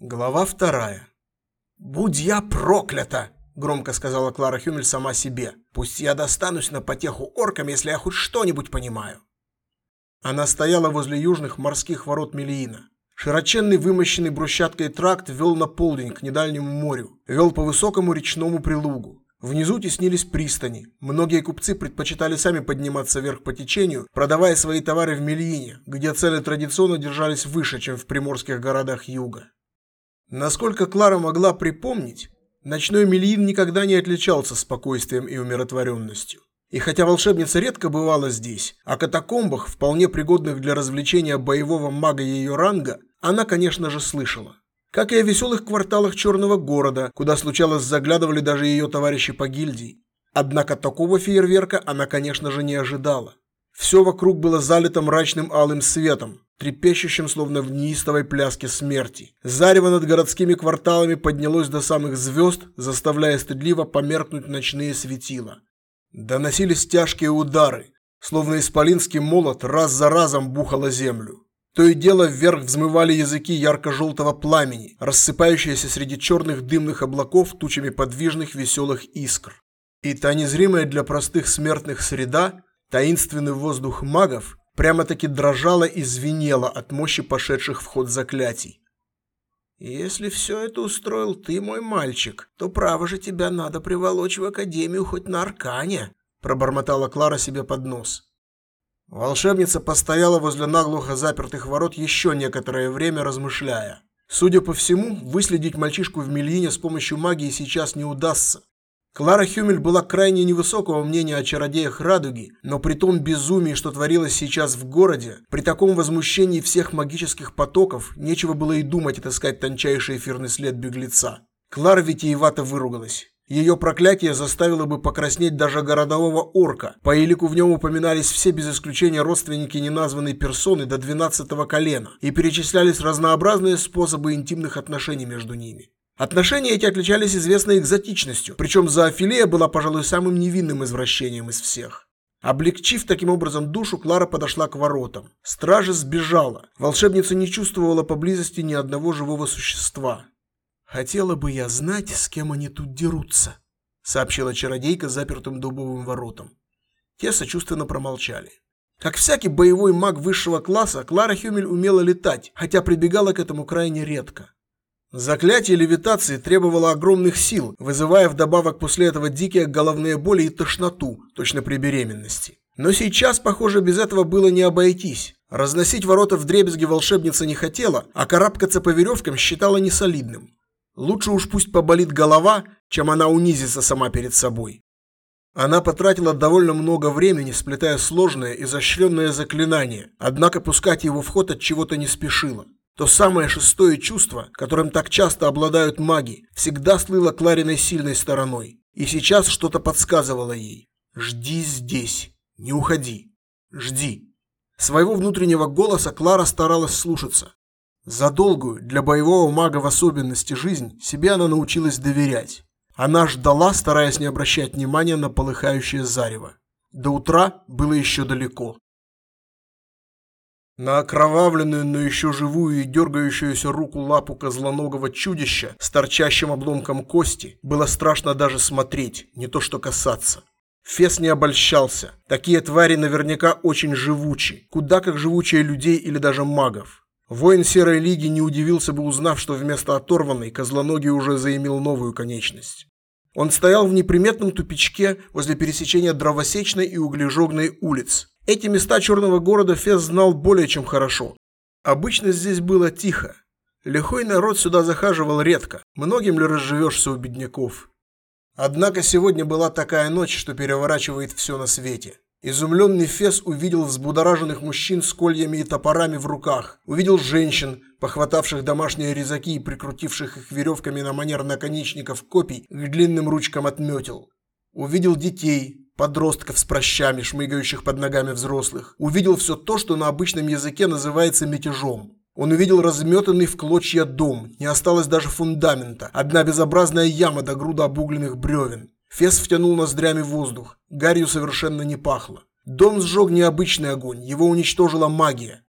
Глава вторая. «Будь я проклята!» – громко сказала Клара Хюмель сама себе. «Пусть я достанусь на потеху оркам, если я хоть что-нибудь понимаю». Она стояла возле южных морских ворот Мелиина. Широченный вымощенный брусчаткой тракт вел на полдень к недальнему морю, вел по высокому речному прилугу. Внизу теснились пристани. Многие купцы предпочитали сами подниматься вверх по течению, продавая свои товары в Мельине, где цены традиционно держались выше, чем в приморских городах юга. Насколько Клара могла припомнить, ночной Мельин никогда не отличался спокойствием и умиротворенностью. И хотя волшебница редко бывала здесь, о катакомбах, вполне пригодных для развлечения боевого мага ее ранга, она, конечно же, слышала как и о веселых кварталах черного города, куда случалось заглядывали даже ее товарищи по гильдии. Однако такого фейерверка она, конечно же, не ожидала. Все вокруг было залито мрачным алым светом, трепещущим словно в неистовой пляске смерти. Зарево над городскими кварталами поднялось до самых звезд, заставляя стыдливо померкнуть ночные светила. Доносились тяжкие удары, словно исполинский молот раз за разом бухало землю. То и дело вверх взмывали языки ярко-желтого пламени, рассыпающиеся среди черных дымных облаков тучами подвижных веселых искр. И та незримая для простых смертных среда, таинственный воздух магов, прямо-таки дрожала и звенела от мощи пошедших в ход заклятий. «Если все это устроил ты, мой мальчик, то право же тебя надо приволочь в академию хоть на аркане», пробормотала Клара себе под нос. Волшебница постояла возле наглухо запертых ворот еще некоторое время, размышляя. Судя по всему, выследить мальчишку в Мельине с помощью магии сейчас не удастся. Клара Хюмель была крайне невысокого мнения о чародеях Радуги, но при том безумии, что творилось сейчас в городе, при таком возмущении всех магических потоков, нечего было и думать отыскать тончайший эфирный след беглеца. Клара витиевато выругалась. Ее проклятие заставило бы покраснеть даже городового орка. По элику в нем упоминались все без исключения родственники неназванной персоны до 12 колена и перечислялись разнообразные способы интимных отношений между ними. Отношения эти отличались известной экзотичностью, причем зоофилия была, пожалуй, самым невинным извращением из всех. Облегчив таким образом душу, Клара подошла к воротам. Стража сбежала. Волшебница не чувствовала поблизости ни одного живого существа. «Хотела бы я знать, с кем они тут дерутся», — сообщила чародейка запертым дубовым воротом. Те сочувственно промолчали. Как всякий боевой маг высшего класса, Клара Хюмель умела летать, хотя прибегала к этому крайне редко. Заклятие левитации требовало огромных сил, вызывая вдобавок после этого дикие головные боли и тошноту, точно при беременности. Но сейчас, похоже, без этого было не обойтись. Разносить ворота в дребезги волшебница не хотела, а карабкаться по веревкам считала несолидным. Лучше уж пусть поболит голова, чем она унизится сама перед собой. Она потратила довольно много времени, сплетая сложное, изощренное заклинание, однако пускать его в ход от чего-то не спешила. То самое шестое чувство, которым так часто обладают маги, всегда слыло Клариной сильной стороной. И сейчас что-то подсказывало ей. «Жди здесь. Не уходи. Жди». Своего внутреннего голоса Клара старалась слушаться, за долгую, для боевого мага в особенности жизнь, себе она научилась доверять. Она ждала, стараясь не обращать внимания на полыхающее зарево. До утра было еще далеко. На окровавленную, но еще живую и дергающуюся руку лапу козлоногого чудища с торчащим обломком кости было страшно даже смотреть, не то что касаться. Фес не обольщался. Такие твари наверняка очень живучи, куда как живучие людей или даже магов. Воин Серой Лиги не удивился бы, узнав, что вместо оторванной козлоногий уже заимел новую конечность. Он стоял в неприметном тупичке возле пересечения Дровосечной и Углежогной улиц. Эти места черного города Фес знал более чем хорошо. Обычно здесь было тихо. Лихой народ сюда захаживал редко. Многим ли разживешься у бедняков? Однако сегодня была такая ночь, что переворачивает все на свете. Изумленный Фес увидел взбудораженных мужчин с кольями и топорами в руках. Увидел женщин, похватавших домашние резаки и прикрутивших их веревками на манер наконечников копий к длинным ручкам отметил. Увидел детей, подростков с прощами, шмыгающих под ногами взрослых. Увидел все то, что на обычном языке называется мятежом. Он увидел разметанный в клочья дом, не осталось даже фундамента, одна безобразная яма до груда обугленных бревен. Фес втянул ноздрями воздух. Гарью совершенно не пахло. Дом сжег необычный огонь, его уничтожила магия.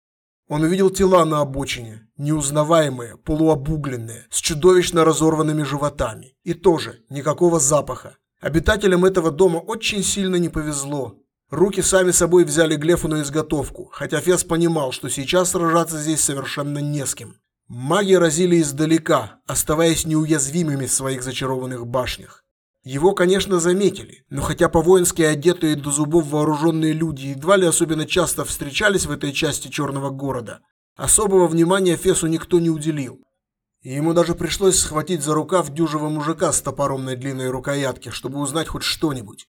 Он увидел тела на обочине, неузнаваемые, полуобугленные, с чудовищно разорванными животами. И тоже никакого запаха. Обитателям этого дома очень сильно не повезло. Руки сами собой взяли Глефу на изготовку, хотя Фес понимал, что сейчас сражаться здесь совершенно не с кем. Маги разили издалека, оставаясь неуязвимыми в своих зачарованных башнях. Его, конечно, заметили, но хотя по-воински одетые до зубов вооруженные люди едва ли особенно часто встречались в этой части черного города, особого внимания Фесу никто не уделил. И ему даже пришлось схватить за рукав дюжего мужика с топором на длинной рукоятке, чтобы узнать хоть что-нибудь.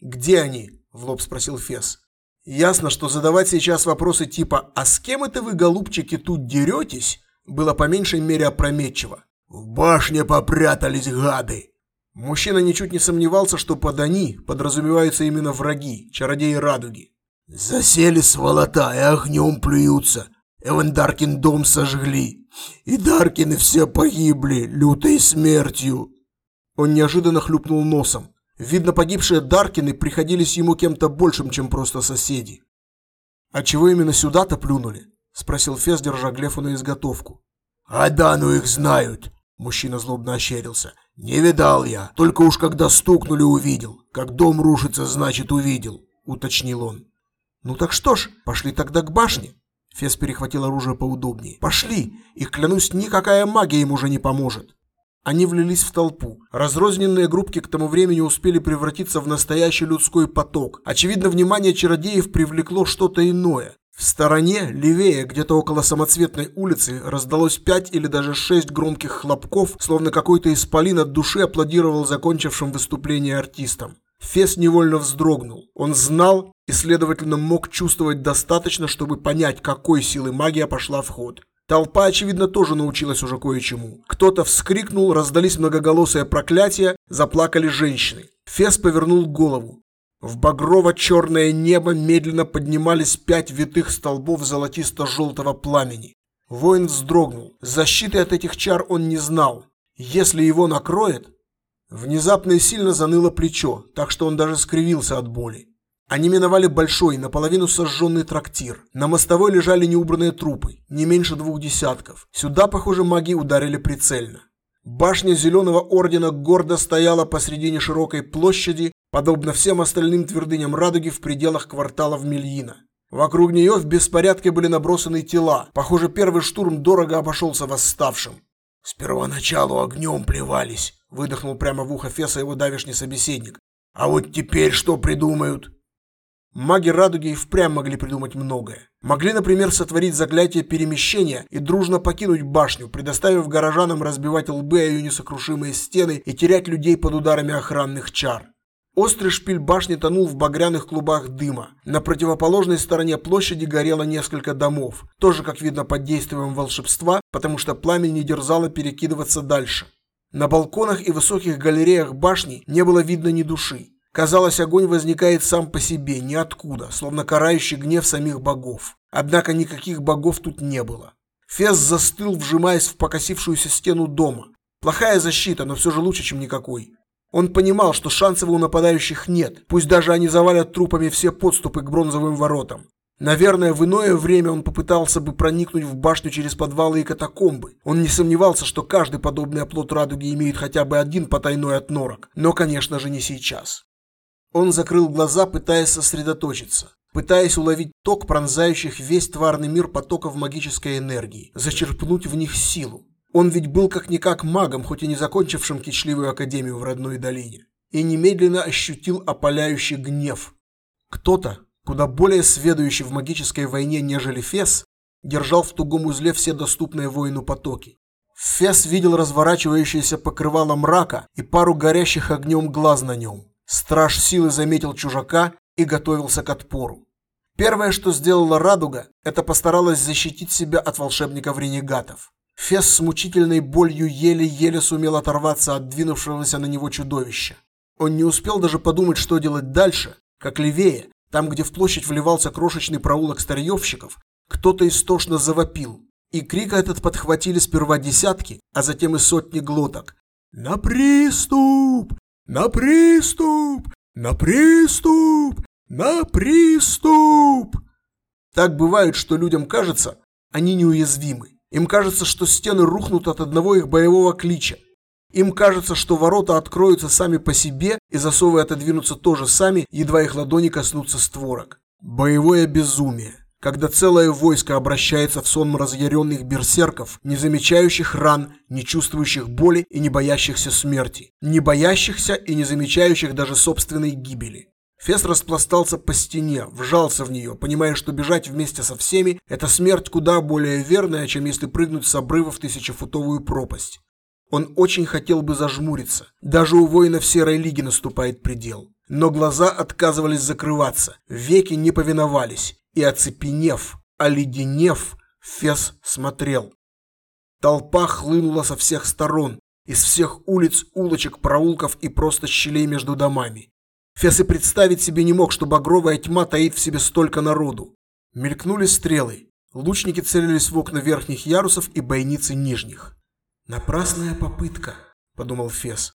«Где они?» – в лоб спросил Фес. Ясно, что задавать сейчас вопросы типа «А с кем это вы, голубчики, тут деретесь?» было по меньшей мере опрометчиво. «В башне попрятались гады!» Мужчина ничуть не сомневался, что под «они» подразумеваются именно враги, чародеи радуги. «Засели сволота и огнем плюются. Эвандаркин дом сожгли. И Даркины все погибли лютой смертью». Он неожиданно хлюпнул носом. Видно, погибшие Даркины приходились ему кем-то большим, чем просто соседи. «А чего именно сюда-то плюнули?» – спросил Фес, держа Глефу на изготовку. «А да, ну их знают!» – мужчина злобно ощерился. «Не видал я, только уж когда стукнули, увидел. Как дом рушится, значит, увидел», – уточнил он. «Ну так что ж, пошли тогда к башне». Фес перехватил оружие поудобнее. «Пошли, и клянусь, никакая магия им уже не поможет». Они влились в толпу. Разрозненные группки к тому времени успели превратиться в настоящий людской поток. Очевидно, внимание чародеев привлекло что-то иное. В стороне, левее, где-то около самоцветной улицы, раздалось пять или даже шесть громких хлопков, словно какой-то исполин от души аплодировал закончившим выступление артистам. Фес невольно вздрогнул. Он знал и, следовательно, мог чувствовать достаточно, чтобы понять, какой силы магия пошла в ход. Толпа, очевидно, тоже научилась уже кое-чему. Кто-то вскрикнул, раздались многоголосые проклятия, заплакали женщины. Фес повернул голову. В багрово-черное небо медленно поднимались пять витых столбов золотисто-желтого пламени. Воин вздрогнул. Защиты от этих чар он не знал. Если его накроет... Внезапно и сильно заныло плечо, так что он даже скривился от боли. Они миновали большой, наполовину сожженный трактир. На мостовой лежали неубранные трупы, не меньше двух десятков. Сюда, похоже, маги ударили прицельно. Башня Зеленого Ордена гордо стояла посредине широкой площади, подобно всем остальным твердыням радуги в пределах кварталов Мельина. Вокруг нее в беспорядке были набросаны тела. Похоже, первый штурм дорого обошелся восставшим. «С первоначалу огнем плевались», – выдохнул прямо в ухо Феса его давишний собеседник. «А вот теперь что придумают?» Маги Радуги и впрямь могли придумать многое. Могли, например, сотворить заклятие перемещения и дружно покинуть башню, предоставив горожанам разбивать лбы о ее несокрушимые стены и терять людей под ударами охранных чар. Острый шпиль башни тонул в багряных клубах дыма. На противоположной стороне площади горело несколько домов, тоже, как видно, под действием волшебства, потому что пламя не дерзало перекидываться дальше. На балконах и высоких галереях башни не было видно ни души. Казалось, огонь возникает сам по себе, ниоткуда, словно карающий гнев самих богов. Однако никаких богов тут не было. Фес застыл, вжимаясь в покосившуюся стену дома. Плохая защита, но все же лучше, чем никакой. Он понимал, что шансов у нападающих нет, пусть даже они завалят трупами все подступы к бронзовым воротам. Наверное, в иное время он попытался бы проникнуть в башню через подвалы и катакомбы. Он не сомневался, что каждый подобный оплот радуги имеет хотя бы один потайной отнорок. Но, конечно же, не сейчас. Он закрыл глаза, пытаясь сосредоточиться, пытаясь уловить ток пронзающих весь тварный мир потоков магической энергии, зачерпнуть в них силу. Он ведь был как-никак магом, хоть и не закончившим кичливую академию в родной долине. И немедленно ощутил опаляющий гнев. Кто-то, куда более сведущий в магической войне, нежели Фес, держал в тугом узле все доступные воину потоки. Фес видел разворачивающееся покрывало мрака и пару горящих огнем глаз на нем. Страж силы заметил чужака и готовился к отпору. Первое, что сделала Радуга, это постаралась защитить себя от волшебников-ренегатов. Фес с мучительной болью еле-еле сумел оторваться от двинувшегося на него чудовища. Он не успел даже подумать, что делать дальше, как левее, там, где в площадь вливался крошечный проулок старьевщиков, кто-то истошно завопил. И крик этот подхватили сперва десятки, а затем и сотни глоток. «На приступ! На приступ! На приступ! На приступ!» Так бывает, что людям кажется, Они неуязвимы. Им кажется, что стены рухнут от одного их боевого клича. Им кажется, что ворота откроются сами по себе и засовы отодвинутся тоже сами, едва их ладони коснутся створок. Боевое безумие когда целое войско обращается в сон разъяренных берсерков, не замечающих ран, не чувствующих боли и не боящихся смерти, не боящихся и не замечающих даже собственной гибели. Фес распластался по стене, вжался в нее, понимая, что бежать вместе со всеми – это смерть куда более верная, чем если прыгнуть с обрыва в тысячефутовую пропасть. Он очень хотел бы зажмуриться. Даже у воинов Серой Лиги наступает предел. Но глаза отказывались закрываться, веки не повиновались, и, оцепенев, оледенев, Фес смотрел. Толпа хлынула со всех сторон, из всех улиц, улочек, проулков и просто щелей между домами. Фес и представить себе не мог, что багровая тьма таит в себе столько народу. Мелькнули стрелы. Лучники целились в окна верхних ярусов и бойницы нижних. «Напрасная попытка», – подумал Фес.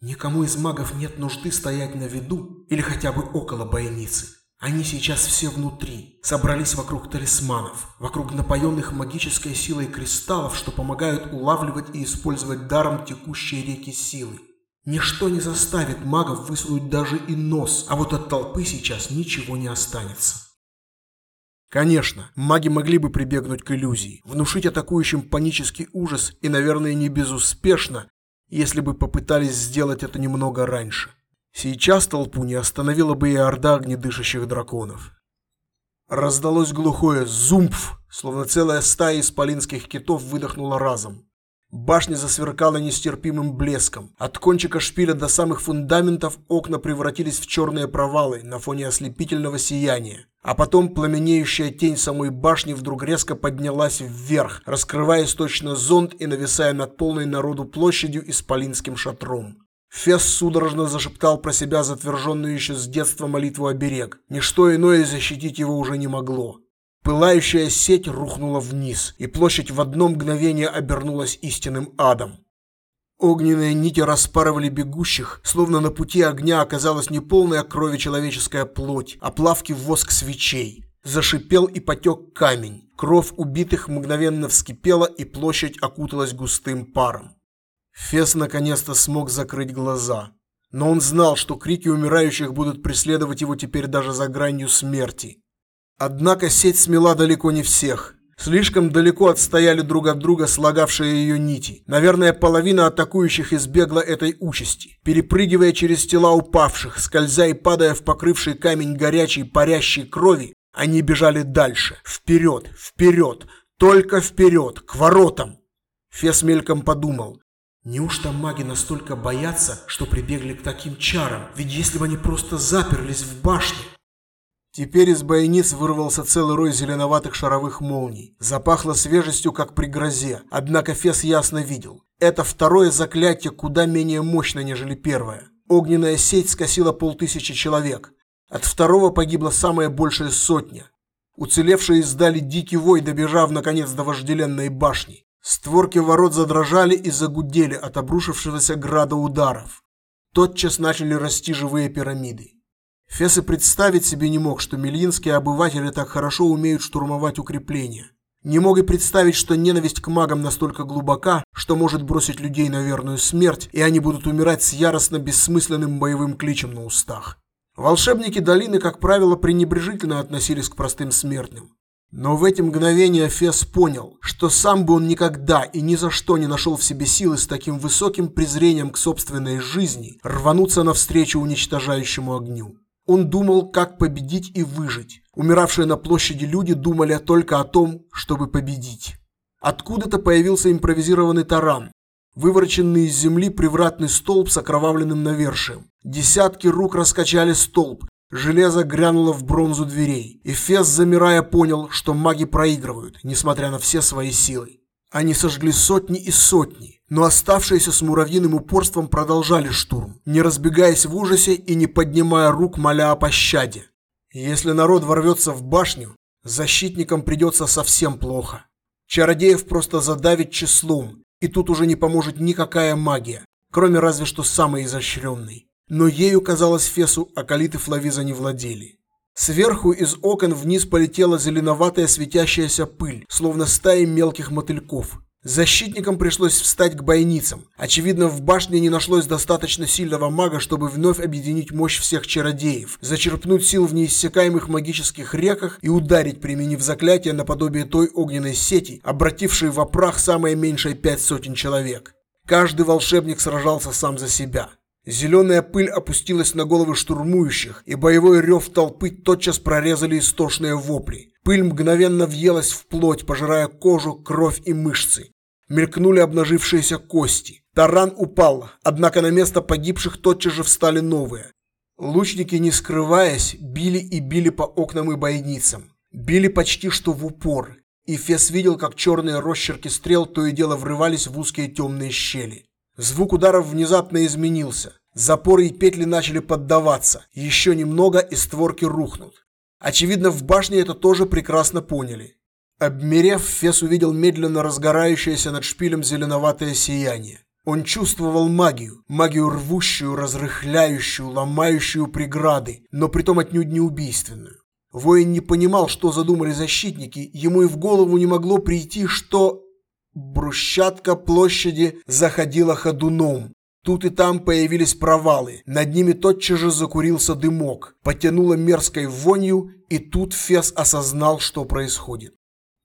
«Никому из магов нет нужды стоять на виду или хотя бы около бойницы. Они сейчас все внутри, собрались вокруг талисманов, вокруг напоенных магической силой кристаллов, что помогают улавливать и использовать даром текущие реки силы. Ничто не заставит магов высунуть даже и нос, а вот от толпы сейчас ничего не останется. Конечно, маги могли бы прибегнуть к иллюзии, внушить атакующим панический ужас и, наверное, не безуспешно, если бы попытались сделать это немного раньше. Сейчас толпу не остановила бы и орда огнедышащих драконов. Раздалось глухое «зумпф», словно целая стая исполинских китов выдохнула разом. Башня засверкала нестерпимым блеском. От кончика шпиля до самых фундаментов окна превратились в черные провалы на фоне ослепительного сияния. А потом пламенеющая тень самой башни вдруг резко поднялась вверх, раскрываясь точно зонт и нависая над полной народу площадью исполинским шатром. Фес судорожно зашептал про себя затверженную еще с детства молитву оберег. Ничто иное защитить его уже не могло. Пылающая сеть рухнула вниз, и площадь в одно мгновение обернулась истинным адом. Огненные нити распарывали бегущих, словно на пути огня оказалась не полная крови человеческая плоть, а плавки воск свечей. Зашипел и потек камень. Кровь убитых мгновенно вскипела, и площадь окуталась густым паром. Фес наконец-то смог закрыть глаза. Но он знал, что крики умирающих будут преследовать его теперь даже за гранью смерти. Однако сеть смела далеко не всех. Слишком далеко отстояли друг от друга слагавшие ее нити. Наверное, половина атакующих избегла этой участи. Перепрыгивая через тела упавших, скользя и падая в покрывший камень горячей парящей крови, они бежали дальше. Вперед, вперед, только вперед, к воротам. Фес мельком подумал. Неужто маги настолько боятся, что прибегли к таким чарам? Ведь если бы они просто заперлись в башне... Теперь из бойниц вырвался целый рой зеленоватых шаровых молний. Запахло свежестью, как при грозе. Однако Фес ясно видел. Это второе заклятие куда менее мощное, нежели первое. Огненная сеть скосила полтысячи человек. От второго погибла самая большая сотня. Уцелевшие издали дикий вой, добежав наконец до вожделенной башни. Створки ворот задрожали и загудели от обрушившегося града ударов. Тотчас начали расти живые пирамиды. Фес и представить себе не мог, что мельинские обыватели так хорошо умеют штурмовать укрепления. Не мог и представить, что ненависть к магам настолько глубока, что может бросить людей на верную смерть, и они будут умирать с яростно бессмысленным боевым кличем на устах. Волшебники долины, как правило, пренебрежительно относились к простым смертным. Но в эти мгновения Фес понял, что сам бы он никогда и ни за что не нашел в себе силы с таким высоким презрением к собственной жизни рвануться навстречу уничтожающему огню. Он думал, как победить и выжить. Умиравшие на площади люди думали только о том, чтобы победить. Откуда-то появился импровизированный таран, вывороченный из земли привратный столб с окровавленным навершием. Десятки рук раскачали столб, Железо грянуло в бронзу дверей, и Фес, замирая, понял, что маги проигрывают, несмотря на все свои силы. Они сожгли сотни и сотни, но оставшиеся с муравьиным упорством продолжали штурм, не разбегаясь в ужасе и не поднимая рук, моля о пощаде. Если народ ворвется в башню, защитникам придется совсем плохо. Чародеев просто задавит числом, и тут уже не поможет никакая магия, кроме разве что самой изощренной. Но ею, казалось Фесу, акалиты Флавиза не владели. Сверху из окон вниз полетела зеленоватая светящаяся пыль, словно стаи мелких мотыльков. Защитникам пришлось встать к бойницам. Очевидно, в башне не нашлось достаточно сильного мага, чтобы вновь объединить мощь всех чародеев, зачерпнуть сил в неиссякаемых магических реках и ударить, применив заклятие наподобие той огненной сети, обратившей в прах самое меньшее пять сотен человек. Каждый волшебник сражался сам за себя. Зеленая пыль опустилась на головы штурмующих, и боевой рев толпы тотчас прорезали истошные вопли. Пыль мгновенно въелась в плоть, пожирая кожу, кровь и мышцы. Мелькнули обнажившиеся кости. Таран упал, однако на место погибших тотчас же встали новые. Лучники, не скрываясь, били и били по окнам и бойницам. Били почти что в упор, и Фес видел, как черные росчерки стрел то и дело врывались в узкие темные щели. Звук ударов внезапно изменился. Запоры и петли начали поддаваться. Еще немного, и створки рухнут. Очевидно, в башне это тоже прекрасно поняли. Обмерев, Фес увидел медленно разгорающееся над шпилем зеленоватое сияние. Он чувствовал магию, магию рвущую, разрыхляющую, ломающую преграды, но притом отнюдь не убийственную. Воин не понимал, что задумали защитники, ему и в голову не могло прийти, что... Брусчатка площади заходила ходуном. Тут и там появились провалы, над ними тотчас же закурился дымок, потянуло мерзкой вонью, и тут Фес осознал, что происходит.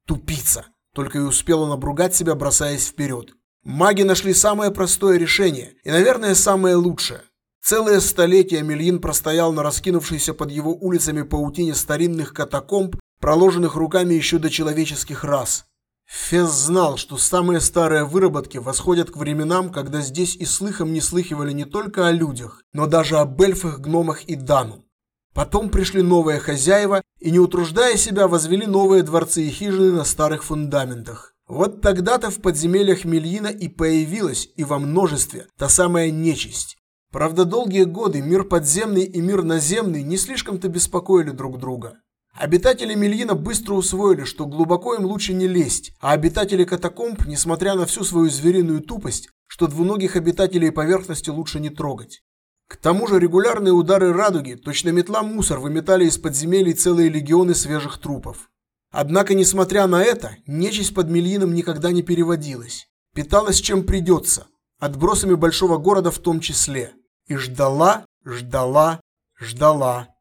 Тупица! Только и успел он обругать себя, бросаясь вперед. Маги нашли самое простое решение, и, наверное, самое лучшее. Целое столетие Мельин простоял на раскинувшейся под его улицами паутине старинных катакомб, проложенных руками еще до человеческих рас. Фес знал, что самые старые выработки восходят к временам, когда здесь и слыхом не слыхивали не только о людях, но даже об эльфах, гномах и дану. Потом пришли новые хозяева и, не утруждая себя, возвели новые дворцы и хижины на старых фундаментах. Вот тогда-то в подземельях Мельина и появилась, и во множестве, та самая нечисть. Правда, долгие годы мир подземный и мир наземный не слишком-то беспокоили друг друга. Обитатели Мельина быстро усвоили, что глубоко им лучше не лезть, а обитатели катакомб, несмотря на всю свою звериную тупость, что двуногих обитателей поверхности лучше не трогать. К тому же регулярные удары радуги, точно метла мусор, выметали из подземелий целые легионы свежих трупов. Однако, несмотря на это, нечисть под Мельином никогда не переводилась. Питалась чем придется, отбросами большого города в том числе. И ждала, ждала, ждала.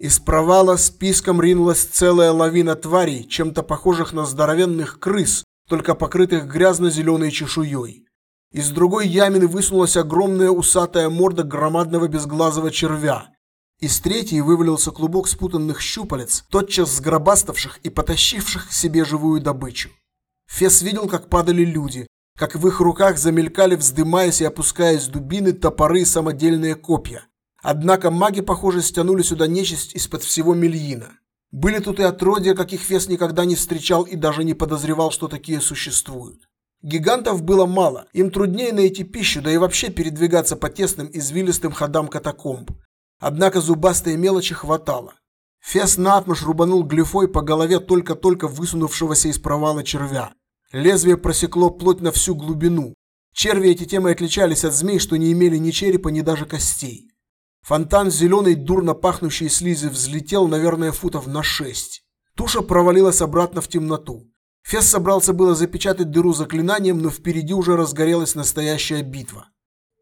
Из провала списком ринулась целая лавина тварей, чем-то похожих на здоровенных крыс, только покрытых грязно-зеленой чешуей. Из другой ямины высунулась огромная усатая морда громадного безглазого червя. Из третьей вывалился клубок спутанных щупалец, тотчас сгробаставших и потащивших к себе живую добычу. Фес видел, как падали люди, как в их руках замелькали, вздымаясь и опускаясь дубины, топоры и самодельные копья. Однако маги, похоже, стянули сюда нечисть из-под всего Мельина. Были тут и отродья, каких Фес никогда не встречал и даже не подозревал, что такие существуют. Гигантов было мало, им труднее найти пищу, да и вообще передвигаться по тесным извилистым ходам катакомб. Однако зубастой мелочи хватало. Фес наотмашь рубанул глифой по голове только-только высунувшегося из провала червя. Лезвие просекло плоть на всю глубину. Черви эти темы отличались от змей, что не имели ни черепа, ни даже костей. Фонтан зеленой, дурно пахнущей слизи взлетел, наверное, футов на шесть. Туша провалилась обратно в темноту. Фес собрался было запечатать дыру заклинанием, но впереди уже разгорелась настоящая битва.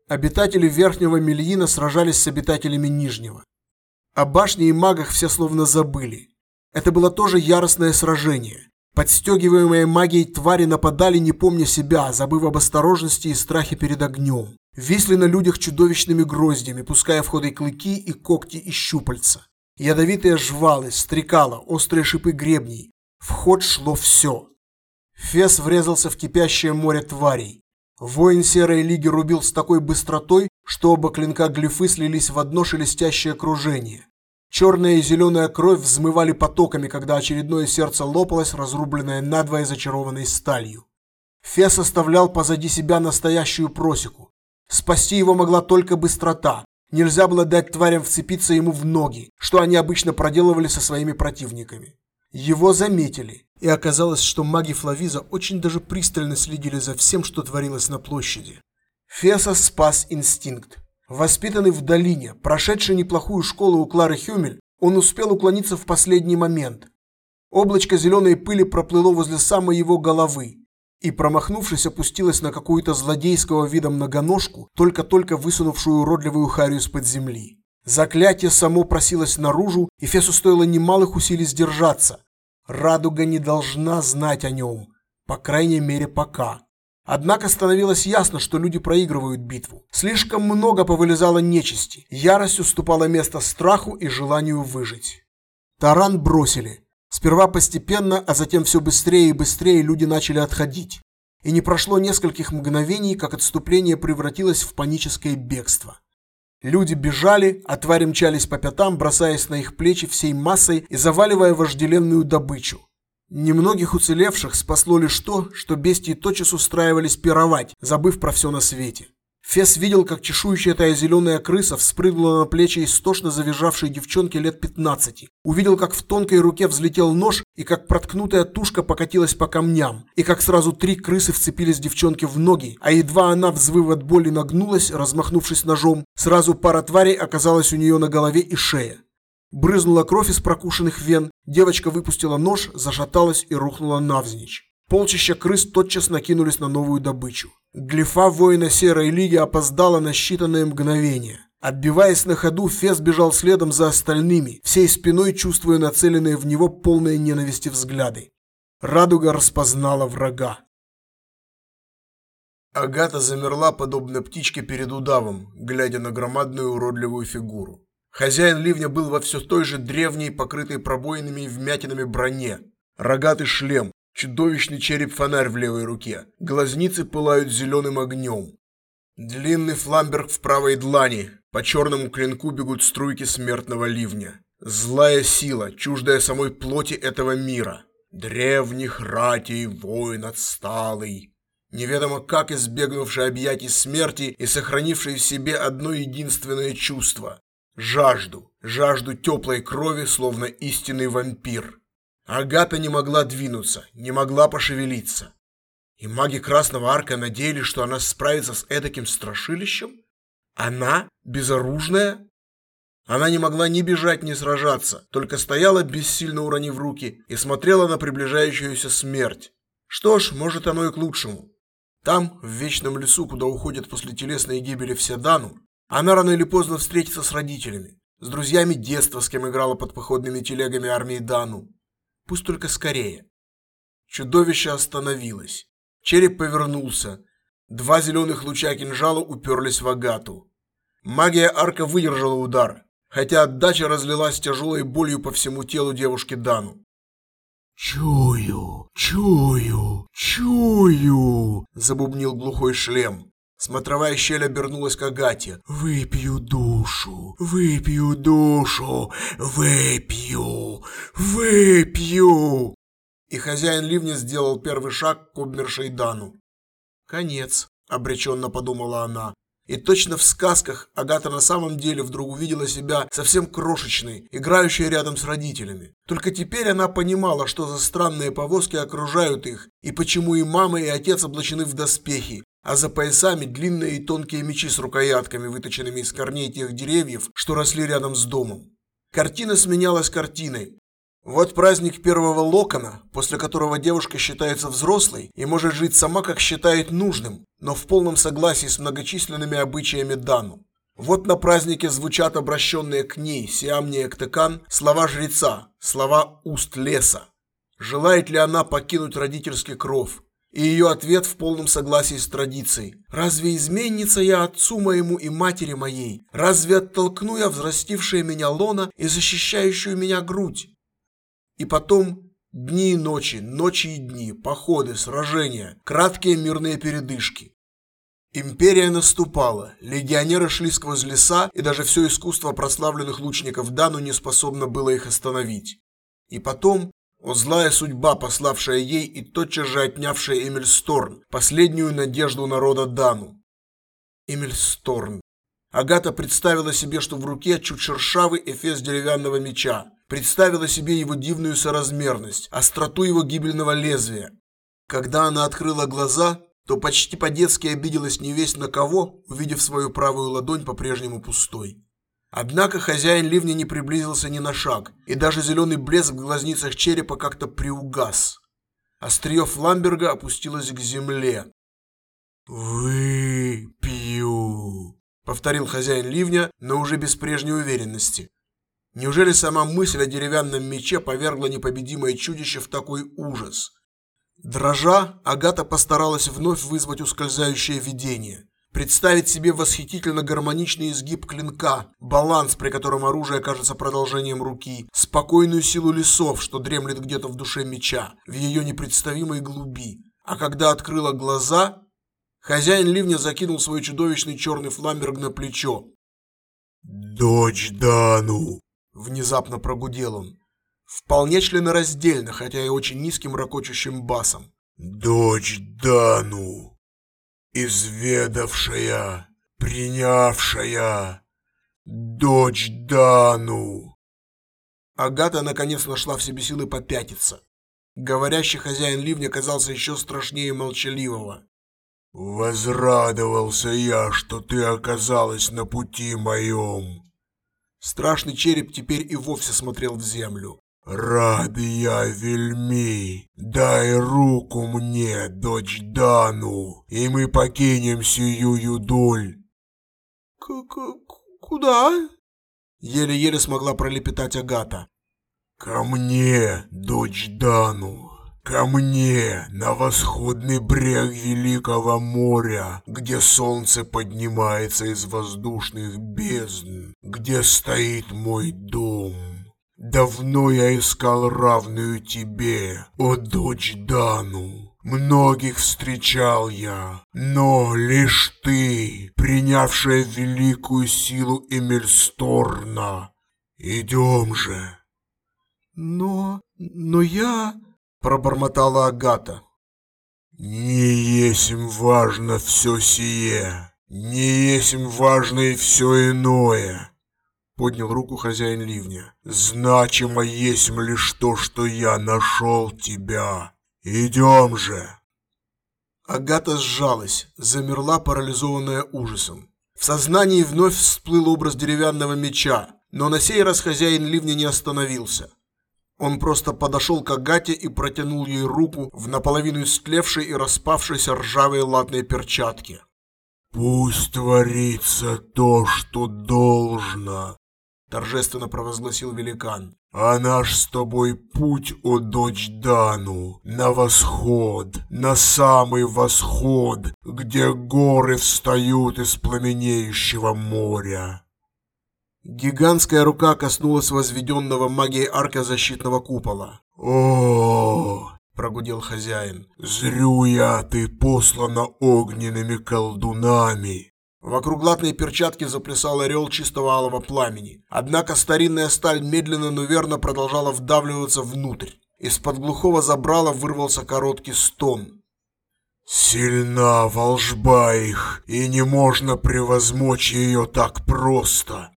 Обитатели Верхнего Мельина сражались с обитателями Нижнего. О башне и магах все словно забыли. Это было тоже яростное сражение. Подстегиваемые магией твари нападали, не помня себя, забыв об осторожности и страхе перед огнем. Висли на людях чудовищными гроздями, пуская в ход и клыки, и когти, и щупальца. Ядовитые жвалы, стрекала, острые шипы гребней. В ход шло все. Фес врезался в кипящее море тварей. Воин Серой Лиги рубил с такой быстротой, что оба клинка глифы слились в одно шелестящее кружение. Черная и зеленая кровь взмывали потоками, когда очередное сердце лопалось, разрубленное надвое зачарованной сталью. Фес оставлял позади себя настоящую просеку. Спасти его могла только быстрота. Нельзя было дать тварям вцепиться ему в ноги, что они обычно проделывали со своими противниками. Его заметили, и оказалось, что маги Флавиза очень даже пристально следили за всем, что творилось на площади. Феса спас инстинкт. Воспитанный в долине, прошедший неплохую школу у Клары Хюмель, Он успел уклониться в последний момент. Облачко зеленой пыли проплыло возле самой его головы и, промахнувшись, опустилось на какую-то злодейского вида многоножку, только-только высунувшую уродливую харю из-под земли. Заклятие само просилось наружу, и Фесу стоило немалых усилий сдержаться. Радуга не должна знать о нем, по крайней мере пока. Однако становилось ясно, что люди проигрывают битву. Слишком много повылезало нечисти. Ярость уступала место страху и желанию выжить. Таран бросили. Сперва постепенно, а затем все быстрее и быстрее люди начали отходить. И не прошло нескольких мгновений, как отступление превратилось в паническое бегство. Люди бежали, а твари мчались по пятам, бросаясь на их плечи всей массой и заваливая вожделенную добычу. Немногих уцелевших спасло лишь то, что бестии тотчас устраивались пировать, забыв про все на свете. Фес видел, как чешуйчатая зеленая крыса вспрыгнула на плечи истошно завизжавшей девчонки лет 15. Увидел, как в тонкой руке взлетел нож и как проткнутая тушка покатилась по камням, и как сразу три крысы вцепились девчонке в ноги, а едва она, взвыв от боли, нагнулась, размахнувшись ножом, сразу пара тварей оказалась у нее на голове и шее. Брызнула кровь из прокушенных вен, девочка выпустила нож, зашаталась и рухнула навзничь. Полчища крыс тотчас накинулись на новую добычу. Глифа воина Серой Лиги опоздала на считанные мгновения. Отбиваясь на ходу, Фес бежал следом за остальными, всей спиной чувствуя нацеленные в него полные ненависти взгляды. Радуга распознала врага. Агата замерла, подобно птичке перед удавом, глядя на громадную уродливую фигуру. Хозяин ливня был во все той же древней, покрытой пробоинами и вмятинами броне. Рогатый шлем, чудовищный череп-фонарь в левой руке, глазницы пылают зеленым огнем. Длинный фламберг в правой длани, по черному клинку бегут струйки смертного ливня. Злая сила, чуждая самой плоти этого мира. Древних ратей воин отсталый. Неведомо как избегнувший объятий смерти и сохранивший в себе одно единственное чувство Жажду, жажду теплой крови, словно истинный вампир. Агата не могла двинуться, не могла пошевелиться. И маги Красного Арка надеялись, что она справится с этаким страшилищем? Она? Безоружная? Она не могла ни бежать, ни сражаться, только стояла, бессильно уронив руки, и смотрела на приближающуюся смерть. Что ж, может оно и к лучшему. Там, в вечном лесу, куда уходят после телесной гибели все Дану, она рано или поздно встретится с родителями, с друзьями детства, с кем играла под походными телегами армии Дану. Пусть только скорее. Чудовище остановилось. Череп повернулся. Два зеленых луча кинжала уперлись в Агату. Магия арка выдержала удар, хотя отдача разлилась тяжелой болью по всему телу девушки Дану. «Чую, чую, чую!» – забубнил глухой шлем. Смотровая щель обернулась к Агате. «Выпью душу, выпью душу, выпью, выпью!» И хозяин ливня сделал первый шаг к обмершей Дану. «Конец», — обреченно подумала она. И точно в сказках Агата на самом деле вдруг увидела себя совсем крошечной, играющей рядом с родителями. Только теперь она понимала, что за странные повозки окружают их, и почему и мама, и отец облачены в доспехи, а за поясами длинные и тонкие мечи с рукоятками, выточенными из корней тех деревьев, что росли рядом с домом. Картина сменялась картиной. Вот праздник первого локона, после которого девушка считается взрослой и может жить сама, как считает нужным, но в полном согласии с многочисленными обычаями Дану. Вот на празднике звучат обращенные к ней, Сиамния Эктекан, слова жреца, слова уст леса. Желает ли она покинуть родительский кров? И ее ответ в полном согласии с традицией. «Разве изменница я отцу моему и матери моей? Разве оттолкну я взрастившее меня лона и защищающую меня грудь?» И потом дни и ночи, ночи и дни, походы, сражения, краткие мирные передышки. Империя наступала, легионеры шли сквозь леса, и даже все искусство прославленных лучников Дану не способно было их остановить. И потом о злая судьба, пославшая ей и тотчас же отнявшая Эмильсторн, последнюю надежду народа Дану. Эмильсторн. Агата представила себе, что в руке чуть шершавый эфес деревянного меча, представила себе его дивную соразмерность, остроту его гибельного лезвия. Когда она открыла глаза, то почти по-детски обиделась невесть на кого, увидев свою правую ладонь по-прежнему пустой. Однако хозяин ливня не приблизился ни на шаг, и даже зеленый блеск в глазницах черепа как-то приугас. Острие Фламберга опустилось к земле. «Выпью», — повторил хозяин ливня, но уже без прежней уверенности. Неужели сама мысль о деревянном мече повергла непобедимое чудище в такой ужас? Дрожа, Агата постаралась вновь вызвать ускользающее видение. Представить себе восхитительно гармоничный изгиб клинка, баланс, при котором оружие кажется продолжением руки, спокойную силу лесов, что дремлет где-то в душе меча, в ее непредставимой глуби. А когда открыла глаза, хозяин ливня закинул свой чудовищный черный фламберг на плечо. «Дочь Дану!» – внезапно прогудел он. Вполне членораздельно, хотя и очень низким ракочущим басом. «Дочь Дану!» Изведавшая, принявшая, дочь Дану. Агата наконец нашла в себе силы попятиться. Говорящий хозяин ливня казался еще страшнее молчаливого. «Возрадовался я, что ты оказалась на пути моем». Страшный череп теперь и вовсе смотрел в землю. «Рад я вельми, дай руку мне, дочь Дану, и мы покинем сию юдоль». К -к «Куда?» — еле-еле смогла пролепетать Агата. «Ко мне, дочь Дану, ко мне, на восходный брег Великого моря, где солнце поднимается из воздушных бездн, где стоит мой дом». Давно я искал равную тебе, о дочь Дану. Многих встречал я, но лишь ты, принявшая великую силу Эмильсторна. Идем же. Но, но я... Пробормотала Агата. Не есим важно все сие, не есим важно и все иное. Поднял руку хозяин ливня. «Значимо есть лишь то, что я нашел тебя. Идем же!» Агата сжалась, замерла, парализованная ужасом. В сознании вновь всплыл образ деревянного меча, но на сей раз хозяин ливня не остановился. Он просто подошел к Агате и протянул ей руку в наполовину истлевшей и распавшейся ржавой латной перчатке. «Пусть творится то, что должно, торжественно провозгласил великан. «А наш с тобой путь, о дочь Дану, на восход, на самый восход, где горы встают из пламенеющего моря». Гигантская рука коснулась возведенного магией арка защитного купола. о прогудел хозяин. «Зрю я, ты послана огненными колдунами, Вокруг латной перчатки заплясал орел чистого алого пламени. Однако старинная сталь медленно, но верно продолжала вдавливаться внутрь. Из-под глухого забрала вырвался короткий стон. «Сильна волжба их, и не можно превозмочь ее так просто!»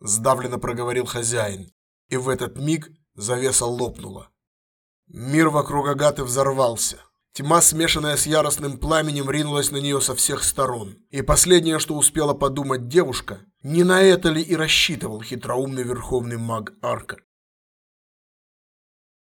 Сдавленно проговорил хозяин. И в этот миг завеса лопнула. Мир вокруг Агаты взорвался. Тьма, смешанная с яростным пламенем, ринулась на нее со всех сторон. И последнее, что успела подумать девушка, не на это ли и рассчитывал хитроумный верховный маг Арка.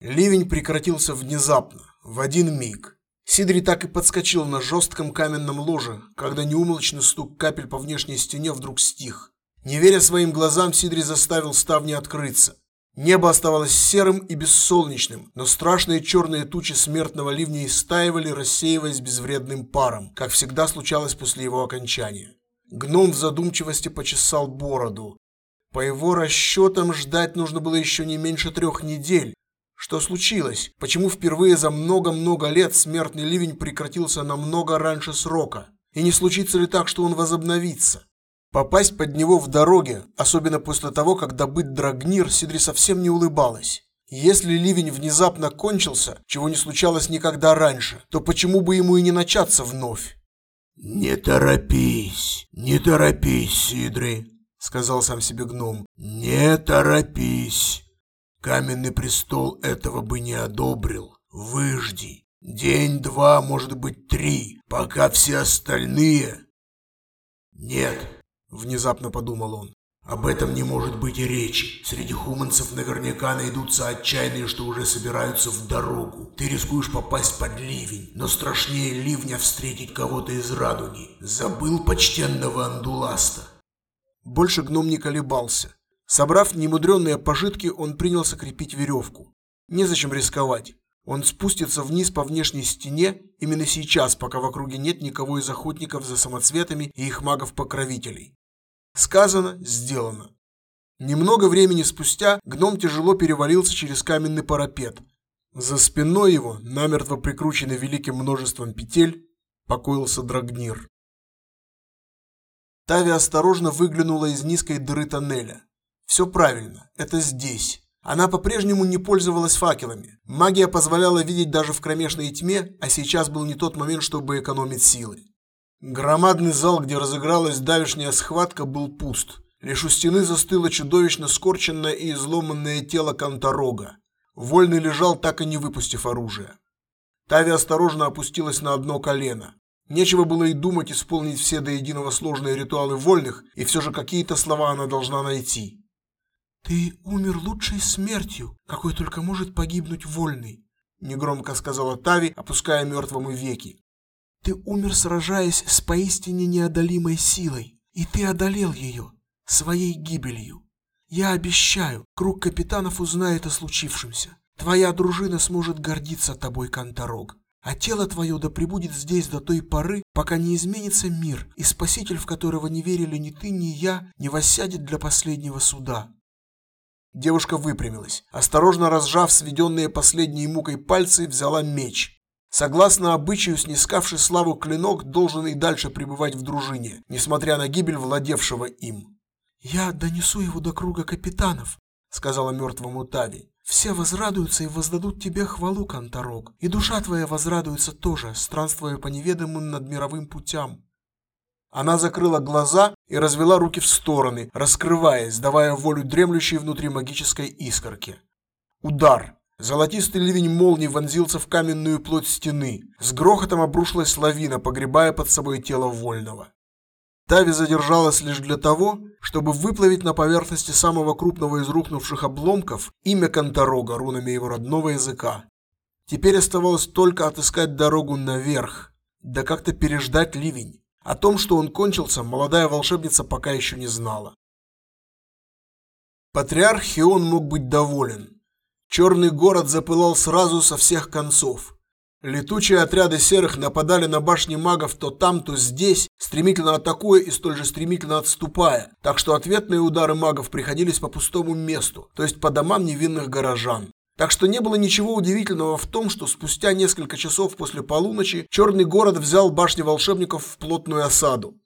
Ливень прекратился внезапно, в один миг. Сидри так и подскочил на жестком каменном ложе, когда неумолчный стук капель по внешней стене вдруг стих. Не веря своим глазам, Сидри заставил ставни открыться. Небо оставалось серым и бессолнечным, но страшные черные тучи смертного ливня истаивали, рассеиваясь безвредным паром, как всегда случалось после его окончания. Гном в задумчивости почесал бороду. По его расчетам ждать нужно было еще не меньше трех недель. Что случилось? Почему впервые за много-много лет смертный ливень прекратился намного раньше срока? И не случится ли так, что он возобновится? Попасть под него в дороге, особенно после того, как добыть драгнир, Сидри совсем не улыбалась. Если ливень внезапно кончился, чего не случалось никогда раньше, то почему бы ему и не начаться вновь? «Не торопись, не торопись, Сидри», — сказал сам себе гном. «Не торопись. Каменный престол этого бы не одобрил. Выжди. День-два, может быть, три, пока все остальные...» «Нет, Внезапно подумал он. Об этом не может быть и речи. Среди хуманцев наверняка найдутся отчаянные, что уже собираются в дорогу. Ты рискуешь попасть под ливень, но страшнее ливня встретить кого-то из радуги. Забыл почтенного Андуласта. Больше гном не колебался. Собрав немудренные пожитки, он принялся крепить веревку. Незачем рисковать. Он спустится вниз по внешней стене именно сейчас, пока в округе нет никого из охотников за самоцветами и их магов-покровителей. Сказано, сделано. Немного времени спустя гном тяжело перевалился через каменный парапет. За спиной его, намертво прикрученный великим множеством петель, покоился Драгнир. Тави осторожно выглянула из низкой дыры тоннеля. Все правильно, это здесь. Она по-прежнему не пользовалась факелами. Магия позволяла видеть даже в кромешной тьме, а сейчас был не тот момент, чтобы экономить силы. Громадный зал, где разыгралась давешняя схватка, был пуст. Лишь у стены застыло чудовищно скорченное и изломанное тело Конторога. Вольный лежал, так и не выпустив оружие. Тави осторожно опустилась на одно колено. Нечего было и думать исполнить все до единого сложные ритуалы вольных, и все же какие-то слова она должна найти. «Ты умер лучшей смертью, какой только может погибнуть вольный», негромко сказала Тави, опуская мертвому веки. «Ты умер, сражаясь с поистине неодолимой силой, и ты одолел ее своей гибелью. Я обещаю, круг капитанов узнает о случившемся. Твоя дружина сможет гордиться тобой, Конторог. А тело твое да пребудет здесь до той поры, пока не изменится мир, и Спаситель, в которого не верили ни ты, ни я, не воссядет для последнего суда. Девушка выпрямилась. Осторожно разжав сведенные последней мукой пальцы, взяла меч. Согласно обычаю, снискавший славу клинок должен и дальше пребывать в дружине, несмотря на гибель владевшего им. «Я донесу его до круга капитанов», — сказала мертвому Тави. «Все возрадуются и воздадут тебе хвалу, Конторок, и душа твоя возрадуется тоже, странствуя по неведомым над мировым путям. Она закрыла глаза и развела руки в стороны, раскрываясь, давая волю дремлющей внутри магической искорки. Удар. Золотистый ливень молний вонзился в каменную плоть стены. С грохотом обрушилась лавина, погребая под собой тело вольного. Тави задержалась лишь для того, чтобы выплавить на поверхности самого крупного из рухнувших обломков имя Конторога рунами его родного языка. Теперь оставалось только отыскать дорогу наверх, да как-то переждать ливень. О том, что он кончился, молодая волшебница пока еще не знала. Патриарх Хион мог быть доволен. Черный город запылал сразу со всех концов. Летучие отряды серых нападали на башни магов то там, то здесь, стремительно атакуя и столь же стремительно отступая, так что ответные удары магов приходились по пустому месту, то есть по домам невинных горожан. Так что не было ничего удивительного в том, что спустя несколько часов после полуночи Черный город взял башни волшебников в плотную осаду.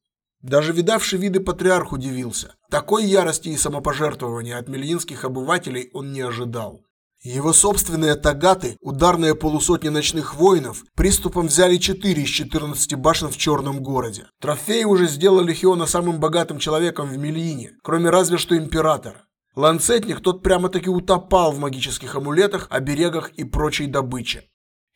Даже видавший виды патриарх удивился. Такой ярости и самопожертвования от мельинских обывателей он не ожидал. Его собственные тагаты, ударные полусотни ночных воинов, приступом взяли 4 из 14 башен в Черном городе. Трофеи уже сделали Хиона самым богатым человеком в Мельине, кроме разве что императора. Ланцетник тот прямо-таки утопал в магических амулетах, оберегах и прочей добыче.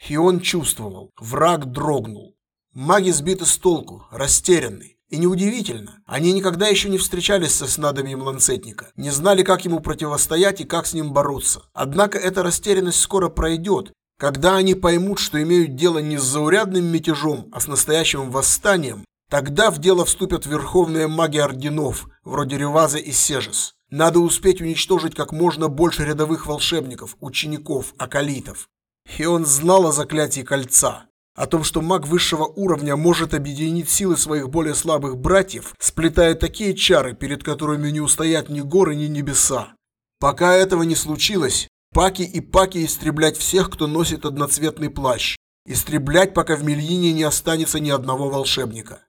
Хион чувствовал, враг дрогнул. Маги сбиты с толку, растерянны. И неудивительно, они никогда еще не встречались со снадобьем ланцетника, не знали, как ему противостоять и как с ним бороться. Однако эта растерянность скоро пройдет, когда они поймут, что имеют дело не с заурядным мятежом, а с настоящим восстанием, тогда в дело вступят верховные маги орденов, вроде Реваза и Сежес. Надо успеть уничтожить как можно больше рядовых волшебников, учеников, акалитов. И он знал о заклятии кольца, о том, что маг высшего уровня может объединить силы своих более слабых братьев, сплетая такие чары, перед которыми не устоят ни горы, ни небеса. Пока этого не случилось, паки и паки истреблять всех, кто носит одноцветный плащ. Истреблять, пока в Мельине не останется ни одного волшебника.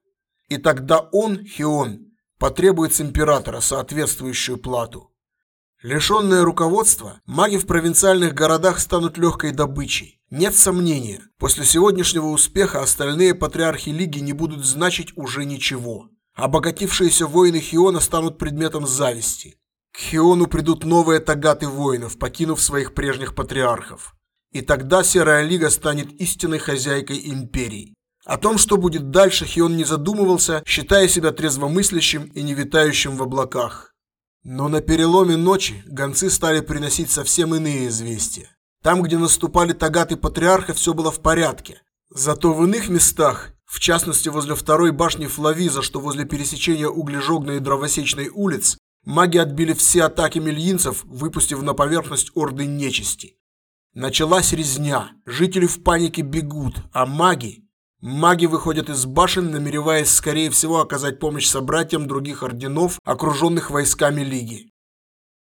И тогда он, Хион, потребует с императора соответствующую плату. Лишенные руководства, маги в провинциальных городах станут легкой добычей. Нет сомнения, после сегодняшнего успеха остальные патриархи Лиги не будут значить уже ничего. Обогатившиеся воины Хиона станут предметом зависти. К Хиону придут новые тагаты воинов, покинув своих прежних патриархов. И тогда Серая Лига станет истинной хозяйкой империи. О том, что будет дальше, Хион не задумывался, считая себя трезвомыслящим и не витающим в облаках. Но на переломе ночи гонцы стали приносить совсем иные известия. Там, где наступали тагаты патриарха, все было в порядке. Зато в иных местах, в частности возле второй башни Флавиза, что возле пересечения Углежогной и Дровосечной улиц, маги отбили все атаки мельинцев, выпустив на поверхность орды нечисти. Началась резня, жители в панике бегут, а маги... Маги выходят из башен, намереваясь, скорее всего, оказать помощь собратьям других орденов, окруженных войсками Лиги.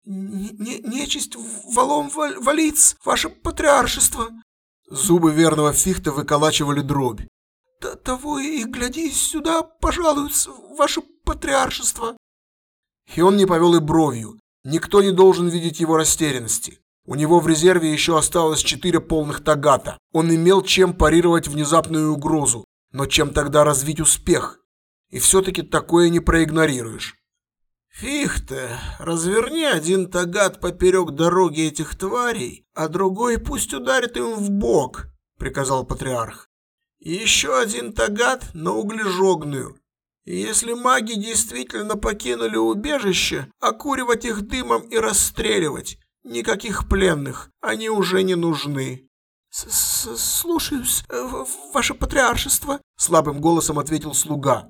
Не «Нечисть валом валиц, ваше патриаршество!» Зубы верного фихта выколачивали дробь. «Того и гляди сюда, пожалуйста, ваше патриаршество!» Хион не повел и бровью. Никто не должен видеть его растерянности. У него в резерве еще осталось четыре полных тагата. Он имел чем парировать внезапную угрозу, но чем тогда развить успех? И все-таки такое не проигнорируешь. «Фихте, разверни один тагат поперек дороги этих тварей, а другой пусть ударит им в бок», — приказал патриарх. еще один тагат на углежогную. И если маги действительно покинули убежище, окуривать их дымом и расстреливать. Никаких пленных, они уже не нужны». С -с «Слушаюсь, э, ваше патриаршество», — слабым голосом ответил слуга.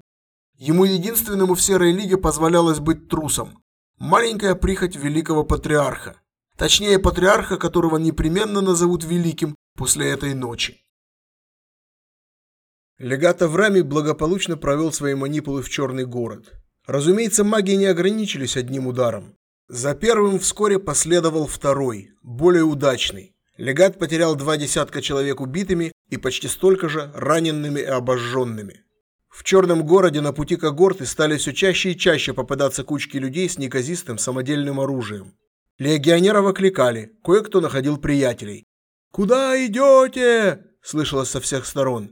Ему единственному в Серой Лиге позволялось быть трусом. Маленькая прихоть великого патриарха. Точнее, патриарха, которого непременно назовут великим после этой ночи. Легат Аврами благополучно провел свои манипулы в Черный город. Разумеется, маги не ограничились одним ударом. За первым вскоре последовал второй, более удачный. Легат потерял два десятка человек убитыми и почти столько же раненными и обожженными. В черном городе на пути когорты стали все чаще и чаще попадаться кучки людей с неказистым самодельным оружием. Легионеров окликали, кое-кто находил приятелей. «Куда идете?» – слышалось со всех сторон.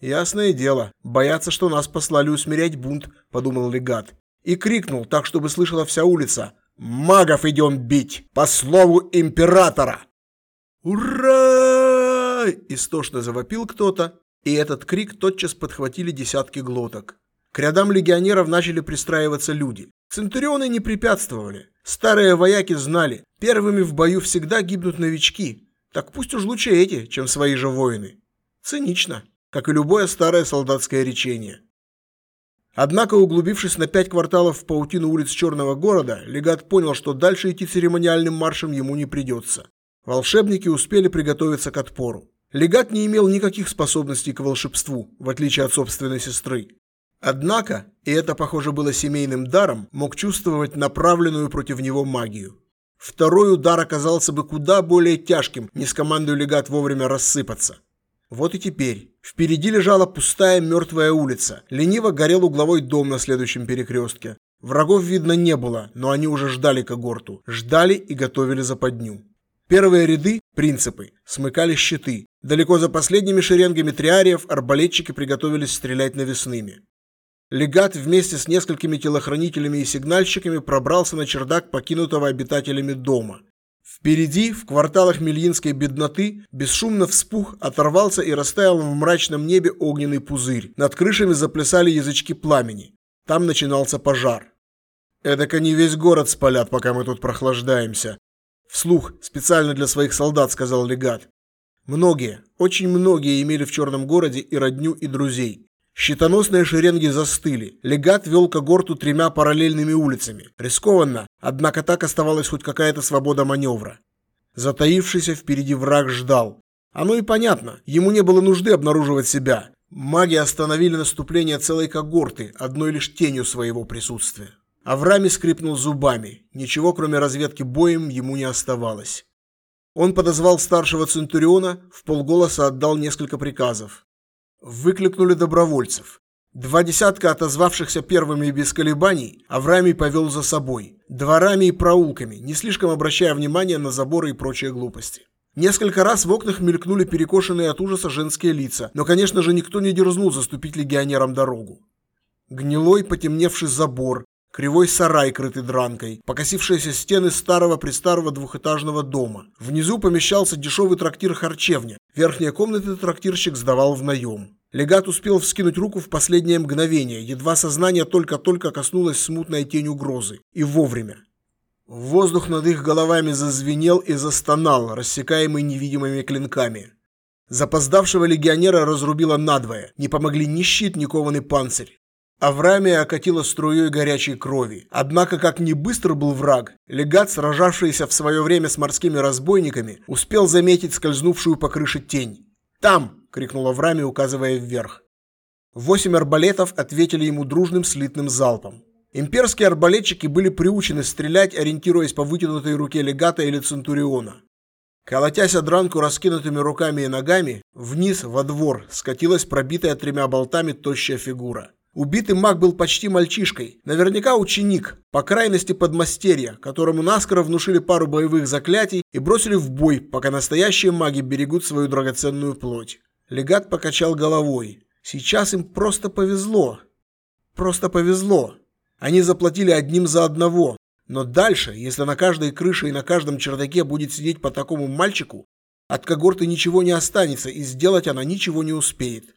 «Ясное дело, боятся, что нас послали усмирять бунт», – подумал легат. И крикнул так, чтобы слышала вся улица. «Магов идем бить! По слову императора!» «Ура!» – истошно завопил кто-то, и этот крик тотчас подхватили десятки глоток. К рядам легионеров начали пристраиваться люди. Центурионы не препятствовали. Старые вояки знали, первыми в бою всегда гибнут новички. Так пусть уж лучше эти, чем свои же воины. Цинично, как и любое старое солдатское речение. Однако, углубившись на пять кварталов в паутину улиц Черного города, легат понял, что дальше идти церемониальным маршем ему не придется. Волшебники успели приготовиться к отпору. Легат не имел никаких способностей к волшебству, в отличие от собственной сестры. Однако, и это, похоже, было семейным даром, мог чувствовать направленную против него магию. Второй удар оказался бы куда более тяжким, не скомандуя легат вовремя рассыпаться. Вот и теперь. Впереди лежала пустая мертвая улица. Лениво горел угловой дом на следующем перекрестке. Врагов видно не было, но они уже ждали когорту. Ждали и готовили западню. Первые ряды, принципы, смыкали щиты. Далеко за последними шеренгами триариев арбалетчики приготовились стрелять навесными. Легат вместе с несколькими телохранителями и сигнальщиками пробрался на чердак покинутого обитателями дома. Впереди, в кварталах Мельинской бедноты, бесшумно вспух, оторвался и растаял в мрачном небе огненный пузырь. Над крышами заплясали язычки пламени. Там начинался пожар. «Эдак они весь город спалят, пока мы тут прохлаждаемся», Вслух, специально для своих солдат, сказал легат. Многие, очень многие имели в Черном городе и родню, и друзей. Щитоносные шеренги застыли. Легат вел когорту тремя параллельными улицами. Рискованно, однако так оставалась хоть какая-то свобода маневра. Затаившийся впереди враг ждал. Оно и понятно, ему не было нужды обнаруживать себя. Маги остановили наступление целой когорты, одной лишь тенью своего присутствия. Аврами скрипнул зубами. Ничего, кроме разведки боем, ему не оставалось. Он подозвал старшего Центуриона, в полголоса отдал несколько приказов. Выкликнули добровольцев. Два десятка отозвавшихся первыми без колебаний Авраамий повел за собой, дворами и проулками, не слишком обращая внимания на заборы и прочие глупости. Несколько раз в окнах мелькнули перекошенные от ужаса женские лица, но, конечно же, никто не дерзнул заступить легионерам дорогу. Гнилой, потемневший забор, Кривой сарай, крытый дранкой, покосившиеся стены старого-престарого двухэтажного дома. Внизу помещался дешевый трактир-харчевня. Верхние комнаты трактирщик сдавал в наем. Легат успел вскинуть руку в последнее мгновение, едва сознание только-только коснулось смутной тень угрозы. И вовремя. Воздух над их головами зазвенел и застонал, рассекаемый невидимыми клинками. Запоздавшего легионера разрубило надвое, не помогли ни щит, ни кованый панцирь. Аврамия окатила струей горячей крови. Однако, как ни быстр был враг, легат, сражавшийся в свое время с морскими разбойниками, успел заметить скользнувшую по крыше тень. «Там!» — крикнул Аврамия, указывая вверх. Восемь арбалетов ответили ему дружным слитным залпом. Имперские арбалетчики были приучены стрелять, ориентируясь по вытянутой руке легата или центуриона. Колотясь о дранку раскинутыми руками и ногами, вниз, во двор, скатилась пробитая тремя болтами тощая фигура. Убитый маг был почти мальчишкой, наверняка ученик, по крайности подмастерья, которому наскоро внушили пару боевых заклятий и бросили в бой, пока настоящие маги берегут свою драгоценную плоть. Легат покачал головой. Сейчас им просто повезло. Просто повезло. Они заплатили одним за одного. Но дальше, если на каждой крыше и на каждом чердаке будет сидеть по такому мальчику, от когорты ничего не останется и сделать она ничего не успеет.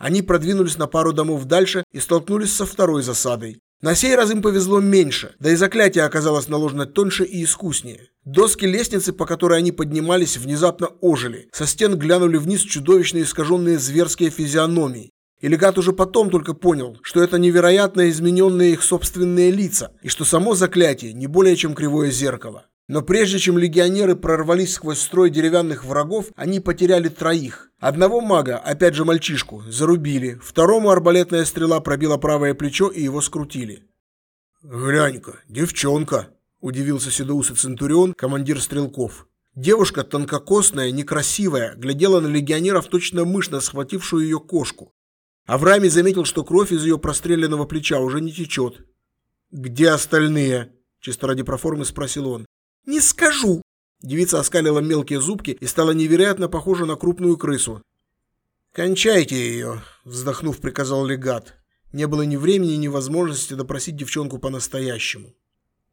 Они продвинулись на пару домов дальше и столкнулись со второй засадой. На сей раз им повезло меньше, да и заклятие оказалось наложено тоньше и искуснее. Доски лестницы, по которой они поднимались, внезапно ожили. Со стен глянули вниз чудовищные искаженные зверские физиономии. И легат уже потом только понял, что это невероятно измененные их собственные лица, и что само заклятие не более чем кривое зеркало. Но прежде чем легионеры прорвались сквозь строй деревянных врагов, они потеряли троих. Одного мага, опять же мальчишку, зарубили, второму арбалетная стрела пробила правое плечо и его скрутили. «Глянь-ка, девчонка!» – удивился седоусый Центурион, командир стрелков. Девушка, тонкокосная, некрасивая, глядела на легионеров точно мышь на схватившую ее кошку. Авраами заметил, что кровь из ее простреленного плеча уже не течет. «Где остальные?» – чисто ради проформы спросил он. «Не скажу!» Девица оскалила мелкие зубки и стала невероятно похожа на крупную крысу. «Кончайте ее!» – вздохнув, приказал легат. Не было ни времени, ни возможности допросить девчонку по-настоящему.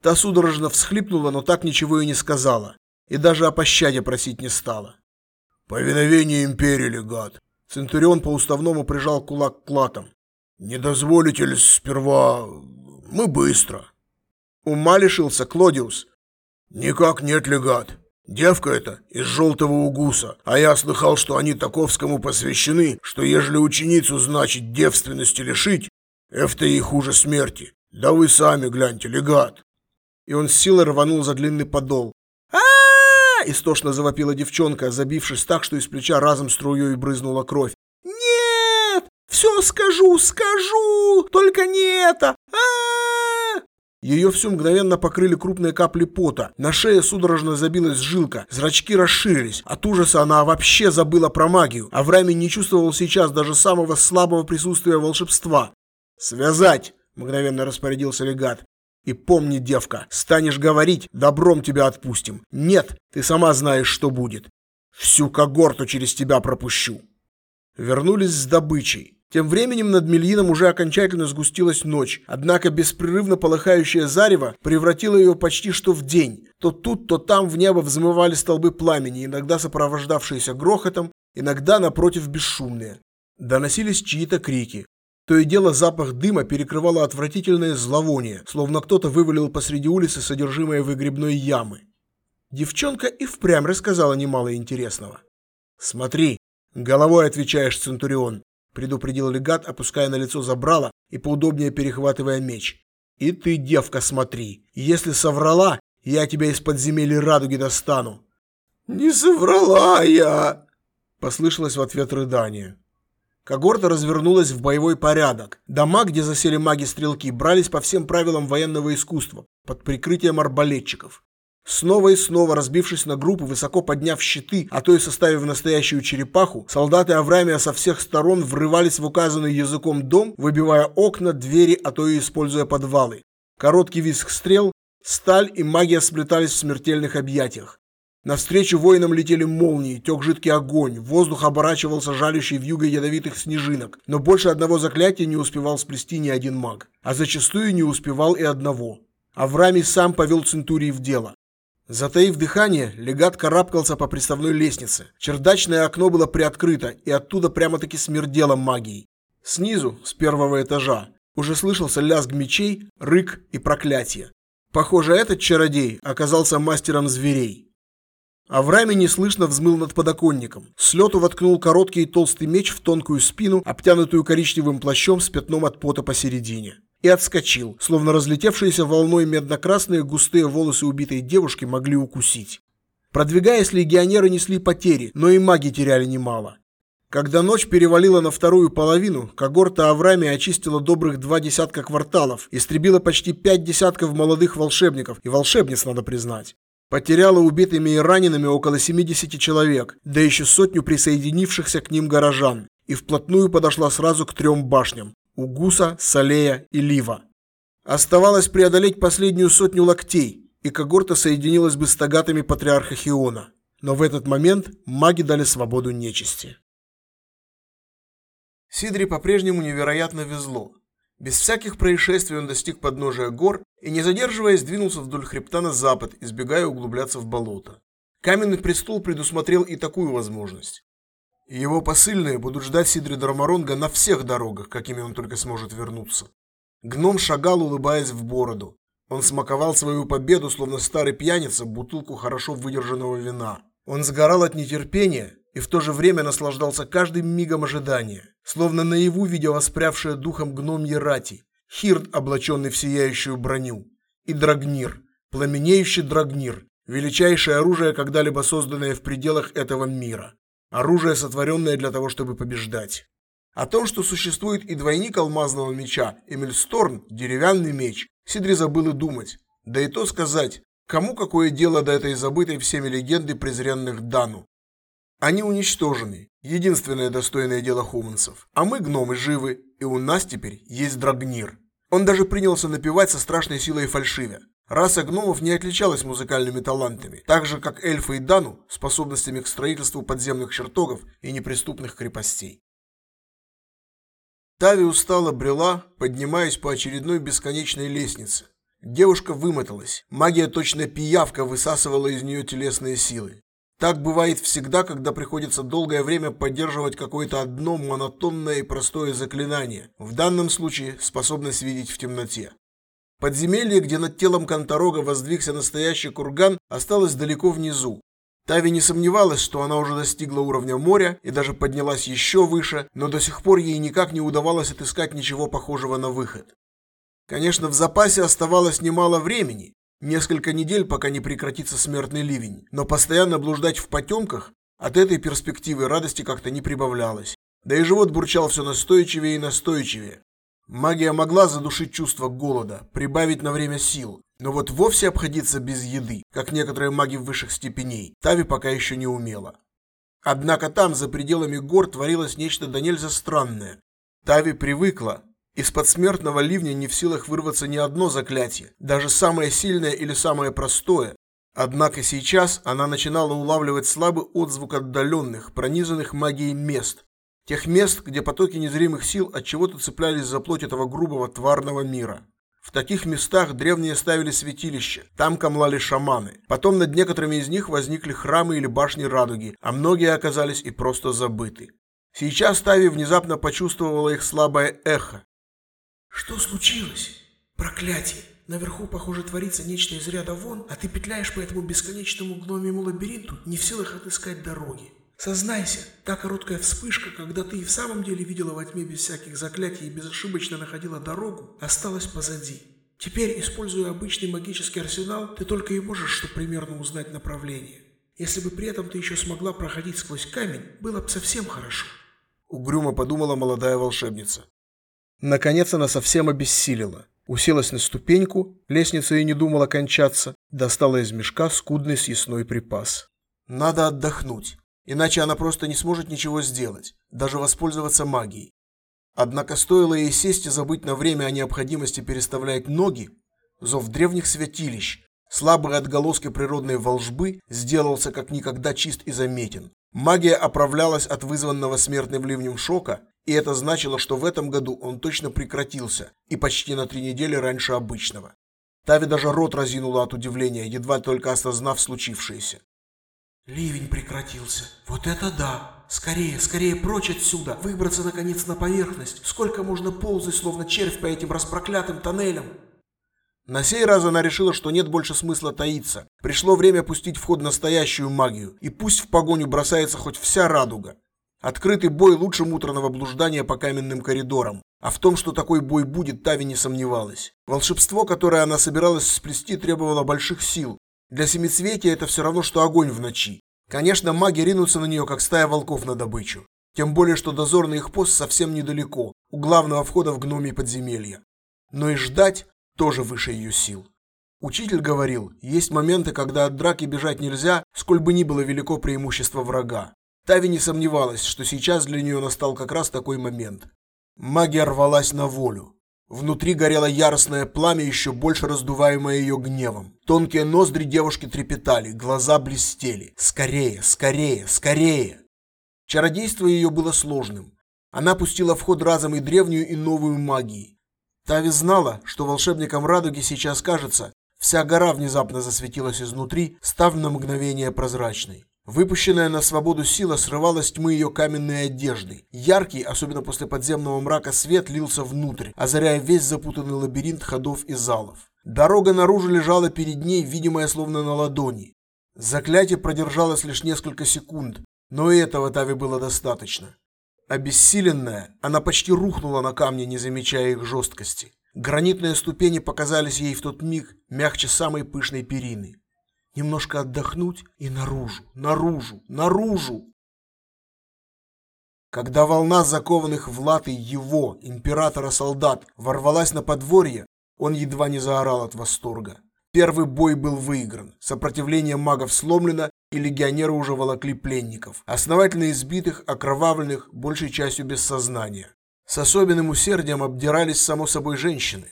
Та судорожно всхлипнула, но так ничего и не сказала. И даже о пощаде просить не стала. «Повиновение империи, легат!» Центурион по-уставному прижал кулак к латам. «Не дозволите ли сперва... Мы быстро!» Ума лишился Клодиус. «Никак нет, легат. Девка эта из желтого угуса, а я слыхал, что они таковскому посвящены, что ежели ученицу, значит, девственности лишить, это и хуже смерти. Да вы сами гляньте, легат». И он с силой рванул за длинный подол. а истошно завопила девчонка, забившись так, что из плеча разом струей брызнула кровь. «Нет! Все скажу, скажу! Только не это! а ее всю мгновенно покрыли крупные капли пота, на шее судорожно забилась жилка, зрачки расширились. От ужаса она вообще забыла про магию, а Врами не чувствовал сейчас даже самого слабого присутствия волшебства. «Связать!» – мгновенно распорядился легат. «И помни, девка, станешь говорить, добром тебя отпустим. Нет, ты сама знаешь, что будет. Всю когорту через тебя пропущу». Вернулись с добычей. Тем временем над Мельином уже окончательно сгустилась ночь, однако беспрерывно полыхающее зарево превратило ее почти что в день. То тут, то там в небо взмывали столбы пламени, иногда сопровождавшиеся грохотом, иногда, напротив, бесшумные. Доносились чьи-то крики. То и дело запах дыма перекрывало отвратительное зловоние, словно кто-то вывалил посреди улицы содержимое выгребной ямы. Девчонка и впрямь рассказала немало интересного. «Смотри, головой отвечаешь, Центурион предупредил легат, опуская на лицо забрало и поудобнее перехватывая меч. «И ты, девка, смотри, если соврала, я тебя из подземелья радуги достану». «Не соврала я!» – послышалось в ответ рыдание. Когорта развернулась в боевой порядок. Дома, где засели маги-стрелки, брались по всем правилам военного искусства, под прикрытием арбалетчиков. Снова и снова разбившись на группы, высоко подняв щиты, а то и составив настоящую черепаху, солдаты Авраамия со всех сторон врывались в указанный языком дом, выбивая окна, двери, а то и используя подвалы. Короткий визг стрел, сталь и магия сплетались в смертельных объятиях. Навстречу воинам летели молнии, тек жидкий огонь, воздух оборачивался жалящий вьюгой ядовитых снежинок, но больше одного заклятия не успевал сплести ни один маг, а зачастую не успевал и одного. Авраамий сам повел Центурии в дело. Затаив дыхание, легат карабкался по приставной лестнице. Чердачное окно было приоткрыто, и оттуда прямо-таки смердело магией. Снизу, с первого этажа, уже слышался лязг мечей, рык и проклятие. Похоже, этот чародей оказался мастером зверей. Авраами неслышно взмыл над подоконником. С лету воткнул короткий и толстый меч в тонкую спину, обтянутую коричневым плащом с пятном от пота посередине. И отскочил, словно разлетевшиеся волной медно-красные густые волосы убитой девушки могли укусить. Продвигаясь, легионеры несли потери, но и маги теряли немало. Когда ночь перевалила на вторую половину, когорта Аврами очистила добрых два десятка кварталов, истребила почти пять десятков молодых волшебников, и волшебниц, надо признать. Потеряла убитыми и ранеными около 70 человек, да еще сотню присоединившихся к ним горожан, и вплотную подошла сразу к трем башням – Угуса, Салея и Лива. Оставалось преодолеть последнюю сотню локтей, и когорта соединилась бы с тагатами патриарха Хиона. Но в этот момент маги дали свободу нечисти. Сидре по-прежнему невероятно везло. Без всяких происшествий он достиг подножия гор и, не задерживаясь, двинулся вдоль хребта на запад, избегая углубляться в болото. Каменный престол предусмотрел и такую возможность. Его посыльные будут ждать Сидри Драмаронга на всех дорогах, какими он только сможет вернуться. Гном шагал, улыбаясь в бороду. Он смаковал свою победу, словно старый пьяница, бутылку хорошо выдержанного вина. Он сгорал от нетерпения и в то же время наслаждался каждым мигом ожидания, словно наяву видя воспрявшее духом гномье рати, Хирд, облаченный в сияющую броню, и Драгнир, пламенеющий Драгнир, величайшее оружие, когда-либо созданное в пределах этого мира. Оружие, сотворенное для того, чтобы побеждать. О том, что существует и двойник алмазного меча, Эмильсторн, деревянный меч, Сидри забыл и думать. Да и то сказать, кому какое дело до этой забытой всеми легенды презренных Дану, они уничтожены. Единственное достойное дело хуманцев. А мы, гномы, живы, и у нас теперь есть Драгнир. Он даже принялся напевать со страшной силой фальшивя. Раса гномов не отличалась музыкальными талантами, так же как эльфы и дану способностями к строительству подземных чертогов и неприступных крепостей. Тави устало брела, поднимаясь по очередной бесконечной лестнице. Девушка вымоталась. Магия точно пиявка высасывала из нее телесные силы. Так бывает всегда, когда приходится долгое время поддерживать какое-то одно монотонное и простое заклинание, в данном случае способность видеть в темноте. Подземелье, где над телом Конторога воздвигся настоящий курган, осталось далеко внизу. Тави не сомневалась, что она уже достигла уровня моря и даже поднялась еще выше, но до сих пор ей никак не удавалось отыскать ничего похожего на выход. Конечно, в запасе оставалось немало времени, Несколько недель, пока не прекратится смертный ливень, но постоянно блуждать в потемках от этой перспективы радости как-то не прибавлялось. Да и живот бурчал все настойчивее и настойчивее. Магия могла задушить чувство голода, прибавить на время сил, но вот вовсе обходиться без еды, как некоторые маги высших степеней, Тави пока еще не умела. Однако там, за пределами гор, творилось нечто до нельзя странное. Тави привыкла, из-под смертного ливня не в силах вырваться ни одно заклятие, даже самое сильное или самое простое. Однако сейчас она начинала улавливать слабый отзвук отдаленных, пронизанных магией мест. Тех мест, где потоки незримых сил от чего-то цеплялись за плоть этого грубого тварного мира. В таких местах древние ставили святилища, там камлали шаманы. Потом над некоторыми из них возникли храмы или башни радуги, а многие оказались и просто забыты. Сейчас Тави внезапно почувствовала их слабое эхо, что случилось? Проклятие! Наверху, похоже, творится нечто из ряда вон, а ты петляешь по этому бесконечному гномьему лабиринту, не в силах отыскать дороги. Сознайся, та короткая вспышка, когда ты и в самом деле видела во тьме без всяких заклятий и безошибочно находила дорогу, осталась позади. Теперь, используя обычный магический арсенал, ты только и можешь что примерно узнать направление. Если бы при этом ты еще смогла проходить сквозь камень, было бы совсем хорошо. Угрюмо подумала молодая волшебница. Наконец она совсем обессилила. Уселась на ступеньку, лестница и не думала кончаться, достала из мешка скудный съестной припас. Надо отдохнуть, иначе она просто не сможет ничего сделать, даже воспользоваться магией. Однако стоило ей сесть и забыть на время о необходимости переставлять ноги, зов древних святилищ, слабые отголоски природной волжбы, сделался как никогда чист и заметен. Магия оправлялась от вызванного смертным ливнем шока и это значило, что в этом году он точно прекратился и почти на три недели раньше обычного. Тави даже рот разинула от удивления, едва только осознав случившееся. Ливень прекратился. Вот это да! Скорее, скорее прочь отсюда! Выбраться наконец на поверхность! Сколько можно ползать, словно червь по этим распроклятым тоннелям? На сей раз она решила, что нет больше смысла таиться. Пришло время пустить в ход настоящую магию, и пусть в погоню бросается хоть вся радуга. Открытый бой лучше муторного блуждания по каменным коридорам. А в том, что такой бой будет, Тави не сомневалась. Волшебство, которое она собиралась сплести, требовало больших сил. Для семицветия это все равно, что огонь в ночи. Конечно, маги ринутся на нее, как стая волков на добычу. Тем более, что дозорный их пост совсем недалеко, у главного входа в гномий подземелье. Но и ждать тоже выше ее сил. Учитель говорил, есть моменты, когда от драки бежать нельзя, сколь бы ни было велико преимущество врага. Тави не сомневалась, что сейчас для нее настал как раз такой момент. Магия рвалась на волю. Внутри горело яростное пламя, еще больше раздуваемое ее гневом. Тонкие ноздри девушки трепетали, глаза блестели. Скорее, скорее, скорее! Чародейство ее было сложным. Она пустила в ход разом и древнюю, и новую магии. Тави знала, что волшебникам радуги сейчас кажется, вся гора внезапно засветилась изнутри, став на мгновение прозрачной. Выпущенная на свободу сила срывала с тьмы ее каменные одежды. Яркий, особенно после подземного мрака, свет лился внутрь, озаряя весь запутанный лабиринт ходов и залов. Дорога наружу лежала перед ней, видимая словно на ладони. Заклятие продержалось лишь несколько секунд, но и этого Тави было достаточно. Обессиленная, она почти рухнула на камни, не замечая их жесткости. Гранитные ступени показались ей в тот миг мягче самой пышной перины немножко отдохнуть и наружу, наружу, наружу. Когда волна закованных в латы его, императора солдат, ворвалась на подворье, он едва не заорал от восторга. Первый бой был выигран, сопротивление магов сломлено, и легионеры уже волокли пленников, основательно избитых, окровавленных, большей частью без сознания. С особенным усердием обдирались, само собой, женщины.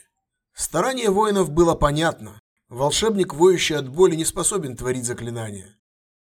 Старание воинов было понятно. Волшебник, воющий от боли, не способен творить заклинания.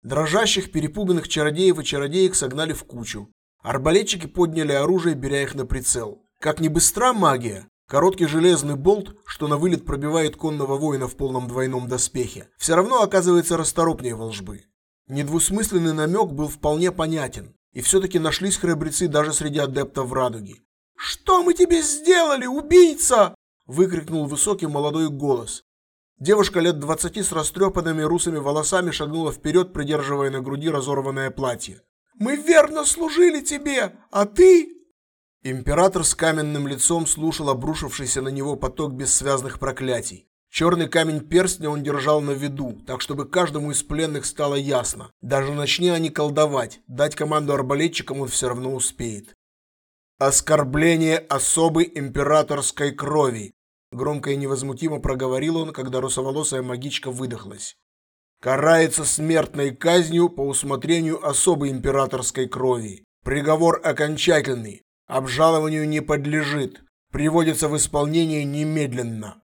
Дрожащих, перепуганных чародеев и чародеек согнали в кучу. Арбалетчики подняли оружие, беря их на прицел. Как ни быстра магия, короткий железный болт, что на вылет пробивает конного воина в полном двойном доспехе, все равно оказывается расторопнее волжбы. Недвусмысленный намек был вполне понятен, и все-таки нашлись храбрецы даже среди адептов радуги. «Что мы тебе сделали, убийца?» выкрикнул высокий молодой голос. Девушка лет двадцати с растрепанными русыми волосами шагнула вперед, придерживая на груди разорванное платье. «Мы верно служили тебе, а ты...» Император с каменным лицом слушал обрушившийся на него поток бессвязных проклятий. Черный камень перстня он держал на виду, так чтобы каждому из пленных стало ясно. Даже начни они колдовать, дать команду арбалетчикам он все равно успеет. Оскорбление особой императорской крови, Громко и невозмутимо проговорил он, когда русоволосая магичка выдохлась. Карается смертной казнью по усмотрению особой императорской крови. Приговор окончательный. Обжалованию не подлежит. Приводится в исполнение немедленно.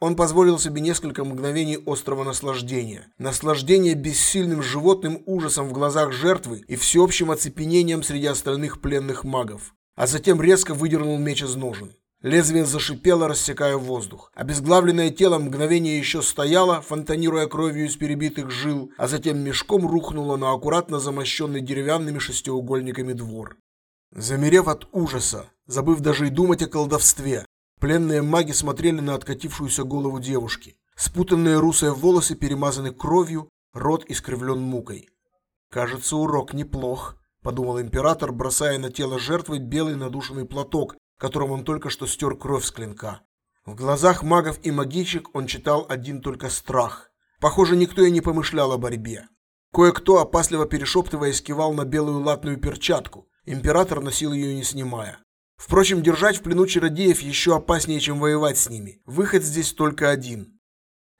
Он позволил себе несколько мгновений острого наслаждения. Наслаждение бессильным животным ужасом в глазах жертвы и всеобщим оцепенением среди остальных пленных магов. А затем резко выдернул меч из ножен. Лезвие зашипело, рассекая воздух. Обезглавленное тело мгновение еще стояло, фонтанируя кровью из перебитых жил, а затем мешком рухнуло на аккуратно замощенный деревянными шестиугольниками двор. Замерев от ужаса, забыв даже и думать о колдовстве, пленные маги смотрели на откатившуюся голову девушки. Спутанные русые волосы перемазаны кровью, рот искривлен мукой. «Кажется, урок неплох», — подумал император, бросая на тело жертвы белый надушенный платок, которым он только что стер кровь с клинка. В глазах магов и магичек он читал один только страх. Похоже, никто и не помышлял о борьбе. Кое-кто, опасливо перешептываясь, кивал на белую латную перчатку. Император носил ее не снимая. Впрочем, держать в плену чародеев еще опаснее, чем воевать с ними. Выход здесь только один.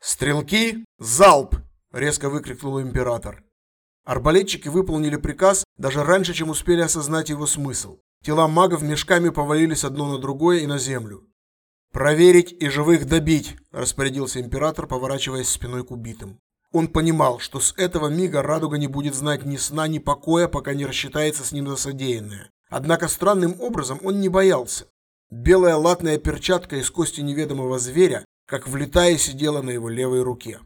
«Стрелки! Залп!» – резко выкрикнул император. Арбалетчики выполнили приказ даже раньше, чем успели осознать его смысл. Тела магов мешками повалились одно на другое и на землю. «Проверить и живых добить!» – распорядился император, поворачиваясь спиной к убитым. Он понимал, что с этого мига Радуга не будет знать ни сна, ни покоя, пока не рассчитается с ним за содеянное. Однако странным образом он не боялся. Белая латная перчатка из кости неведомого зверя, как влетая, сидела на его левой руке.